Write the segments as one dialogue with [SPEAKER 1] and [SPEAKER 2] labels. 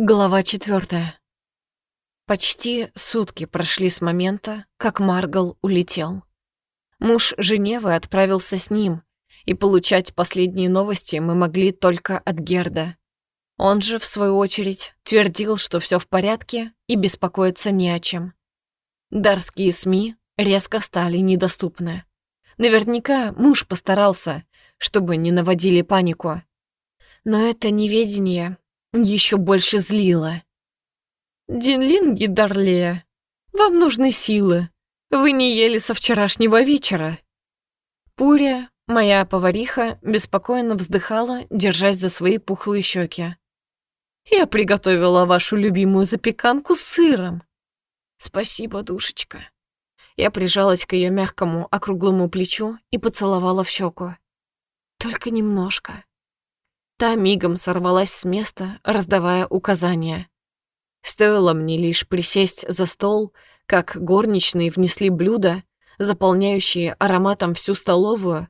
[SPEAKER 1] Глава четвертая. Почти сутки прошли с момента, как Маргал улетел. Муж Женевы отправился с ним, и получать последние новости мы могли только от Герда. Он же, в свою очередь, твердил, что все в порядке и беспокоиться не о чем. Дарские СМИ резко стали недоступны. Наверняка муж постарался, чтобы не наводили панику. Но это неведение еще больше злило. «Динлинги, Дарлея, вам нужны силы. Вы не ели со вчерашнего вечера». Пуря, моя повариха, беспокойно вздыхала, держась за свои пухлые щеки. «Я приготовила вашу любимую запеканку с сыром». «Спасибо, душечка». Я прижалась к ее мягкому округлому плечу и поцеловала в щеку. «Только немножко». Та мигом сорвалась с места, раздавая указания. Стоило мне лишь присесть за стол, как горничные внесли блюда, заполняющие ароматом всю столовую,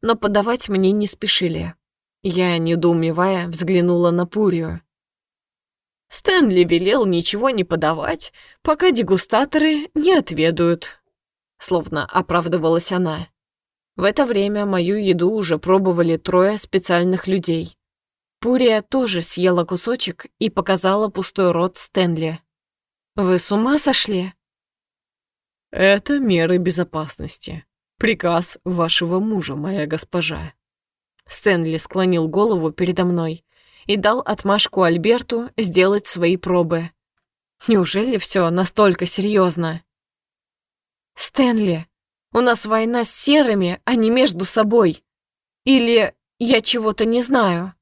[SPEAKER 1] но подавать мне не спешили. Я, недоумевая, взглянула на Пурию. Стэнли велел ничего не подавать, пока дегустаторы не отведают. Словно оправдывалась она. В это время мою еду уже пробовали трое специальных людей. Пурия тоже съела кусочек и показала пустой рот Стэнли. «Вы с ума сошли?» «Это меры безопасности. Приказ вашего мужа, моя госпожа». Стэнли склонил голову передо мной и дал отмашку Альберту сделать свои пробы. Неужели все настолько серьезно? «Стэнли, у нас война с серыми, а не между собой. Или я чего-то не знаю?»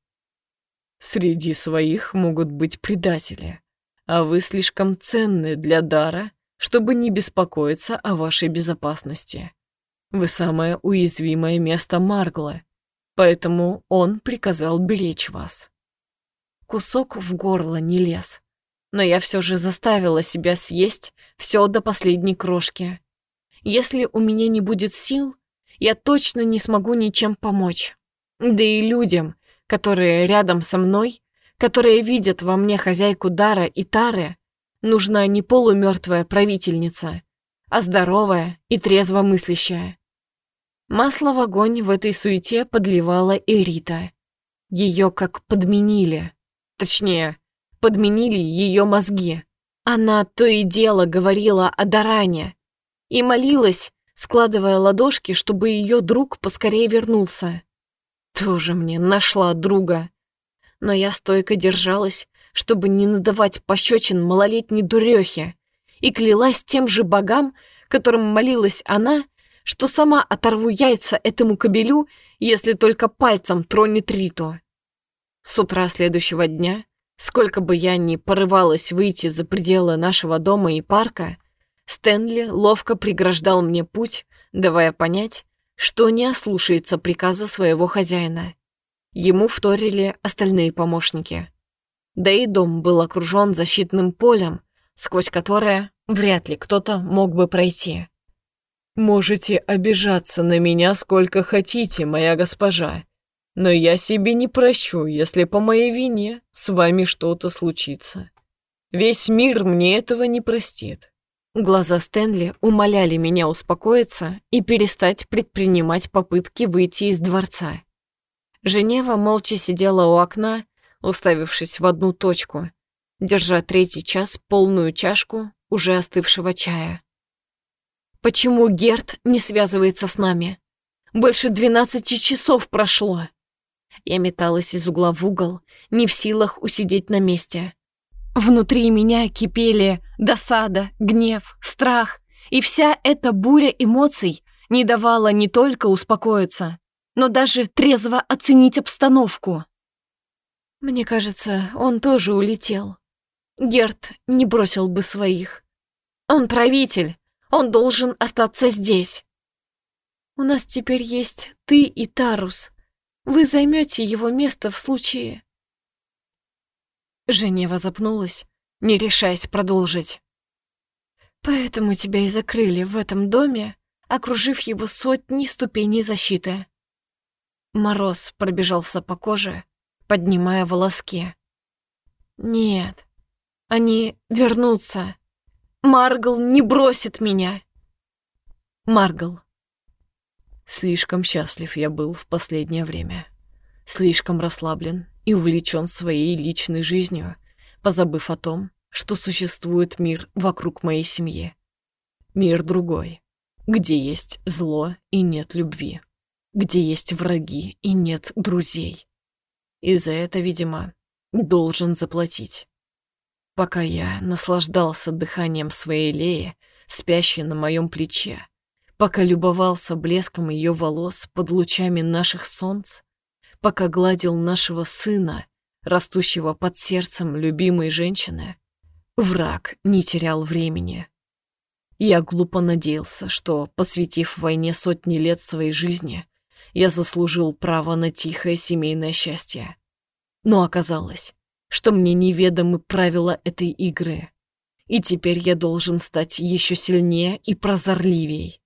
[SPEAKER 1] Среди своих могут быть предатели, а вы слишком ценны для дара, чтобы не беспокоиться о вашей безопасности. Вы самое уязвимое место Маргла, поэтому он приказал беречь вас. Кусок в горло не лез, но я все же заставила себя съесть все до последней крошки. Если у меня не будет сил, я точно не смогу ничем помочь. Да и людям, которые рядом со мной, которые видят во мне хозяйку Дара и Тары, нужна не полумертвая правительница, а здоровая и трезво мыслящая. Масло в огонь в этой суете подливала Эрита. Ее как подменили. Точнее, подменили ее мозги. Она то и дело говорила о Даране и молилась, складывая ладошки, чтобы ее друг поскорее вернулся. Тоже мне нашла друга. Но я стойко держалась, чтобы не надавать пощечин малолетней дурехе, и клялась тем же богам, которым молилась она, что сама оторву яйца этому кобелю, если только пальцем тронет Риту. С утра следующего дня, сколько бы я ни порывалась выйти за пределы нашего дома и парка, Стэнли ловко преграждал мне путь, давая понять, что не ослушается приказа своего хозяина. Ему вторили остальные помощники. Да и дом был окружен защитным полем, сквозь которое вряд ли кто-то мог бы пройти. «Можете обижаться на меня сколько хотите, моя госпожа, но я себе не прощу, если по моей вине с вами что-то случится. Весь мир мне этого не простит. Глаза Стэнли умоляли меня успокоиться и перестать предпринимать попытки выйти из дворца. Женева молча сидела у окна, уставившись в одну точку, держа третий час полную чашку уже остывшего чая. «Почему Герт не связывается с нами? Больше двенадцати часов прошло!» Я металась из угла в угол, не в силах усидеть на месте. Внутри меня кипели досада, гнев, страх, и вся эта буря эмоций не давала не только успокоиться, но даже трезво оценить обстановку. Мне кажется, он тоже улетел. Герт не бросил бы своих. Он правитель, он должен остаться здесь. У нас теперь есть ты и Тарус. Вы займете его место в случае... Женева запнулась, не решаясь продолжить. «Поэтому тебя и закрыли в этом доме, окружив его сотни ступеней защиты». Мороз пробежался по коже, поднимая волоски. Нет, они вернутся. Маргл не бросит меня. Маргл. Слишком счастлив я был в последнее время. Слишком расслаблен и увлечен своей личной жизнью, позабыв о том, что существует мир вокруг моей семьи. Мир другой, где есть зло и нет любви, где есть враги и нет друзей. И за это, видимо, должен заплатить. Пока я наслаждался дыханием своей Леи, спящей на моем плече, пока любовался блеском ее волос под лучами наших солнц, пока гладил нашего сына, растущего под сердцем любимой женщины, враг не терял времени. Я глупо надеялся, что, посвятив войне сотни лет своей жизни, я заслужил право на тихое семейное счастье. Но оказалось, что мне неведомы правила этой игры, и теперь я должен стать еще сильнее и прозорливей.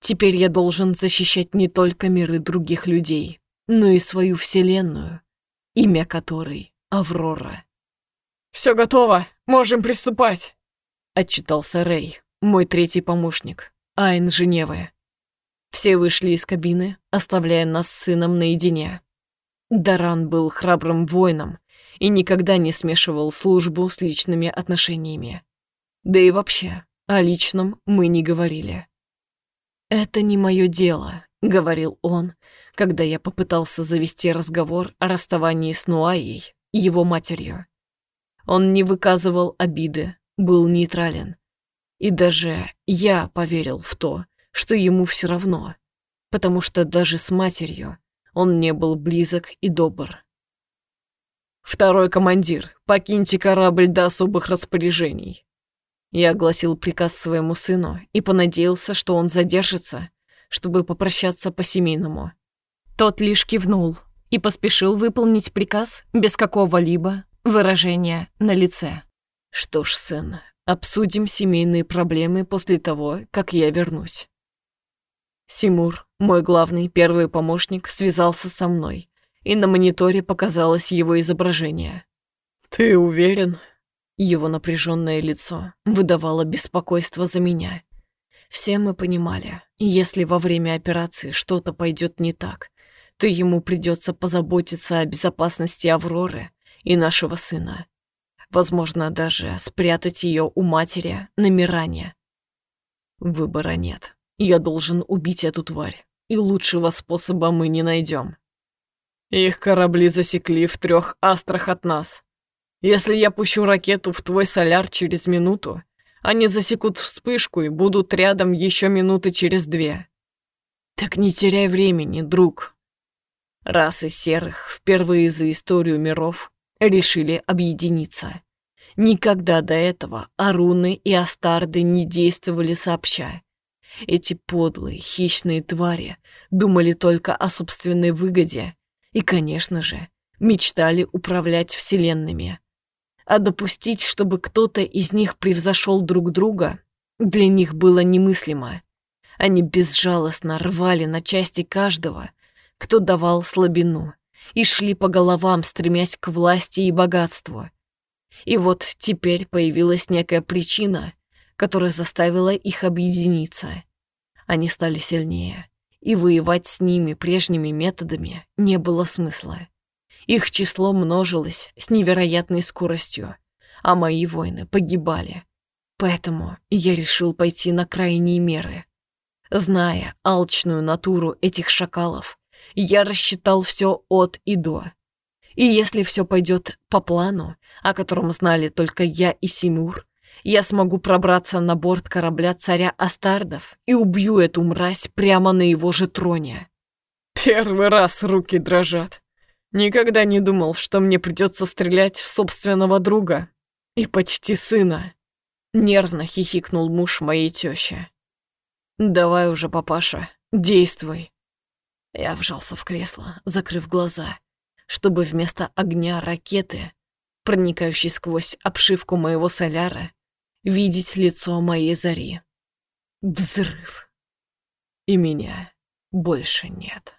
[SPEAKER 1] Теперь я должен защищать не только миры других людей, но и свою вселенную, имя которой — Аврора.
[SPEAKER 2] «Все готово, можем приступать», —
[SPEAKER 1] отчитался Рэй, мой третий помощник, Айн Женевы. Все вышли из кабины, оставляя нас с сыном наедине. Даран был храбрым воином и никогда не смешивал службу с личными отношениями. Да и вообще, о личном мы не говорили. «Это не мое дело», — говорил он, когда я попытался завести разговор о расставании с Нуаей, его матерью. Он не выказывал обиды, был нейтрален. И даже я поверил в то, что ему все равно, потому что даже с матерью он не был близок и добр.
[SPEAKER 2] «Второй командир, покиньте корабль до особых распоряжений».
[SPEAKER 1] Я огласил приказ своему сыну и понадеялся, что он задержится, чтобы попрощаться по-семейному. Тот лишь кивнул и поспешил выполнить приказ без какого-либо выражения на лице. «Что ж, сын, обсудим семейные проблемы после того, как я вернусь». Симур, мой главный первый помощник, связался со мной, и на мониторе показалось его изображение.
[SPEAKER 2] «Ты уверен?»
[SPEAKER 1] Его напряженное лицо выдавало беспокойство за меня. Все мы понимали, если во время операции что-то пойдет не так, то ему придется позаботиться о безопасности Авроры и нашего сына. Возможно, даже спрятать ее у матери на Миране. Выбора нет. Я должен убить эту тварь, и лучшего способа мы не найдем.
[SPEAKER 2] Их корабли засекли в трех астрах от нас. Если я пущу ракету в твой соляр через минуту, они засекут вспышку и будут рядом еще минуты через две.
[SPEAKER 1] Так не теряй времени, друг. Расы серых впервые за историю миров решили объединиться. Никогда до этого Аруны и Астарды не действовали сообща. Эти подлые, хищные твари думали только о собственной выгоде и, конечно же, мечтали управлять вселенными. А допустить, чтобы кто-то из них превзошел друг друга, для них было немыслимо. Они безжалостно рвали на части каждого, кто давал слабину, и шли по головам, стремясь к власти и богатству. И вот теперь появилась некая причина, которая заставила их объединиться. Они стали сильнее, и воевать с ними прежними методами не было смысла. Их число множилось с невероятной скоростью, а мои воины погибали. Поэтому я решил пойти на крайние меры. Зная алчную натуру этих шакалов, я рассчитал все от и до. И если все пойдет по плану, о котором знали только я и Симур, я смогу пробраться на борт корабля царя Астардов и убью эту мразь прямо на его же троне.
[SPEAKER 2] Первый раз руки дрожат. Никогда не думал, что мне придется стрелять в собственного друга и почти сына.
[SPEAKER 1] Нервно хихикнул муж моей тещи. «Давай уже, папаша, действуй». Я вжался в кресло, закрыв глаза чтобы вместо огня ракеты, проникающей сквозь обшивку моего соляра, видеть лицо моей зари. Взрыв. И меня больше нет.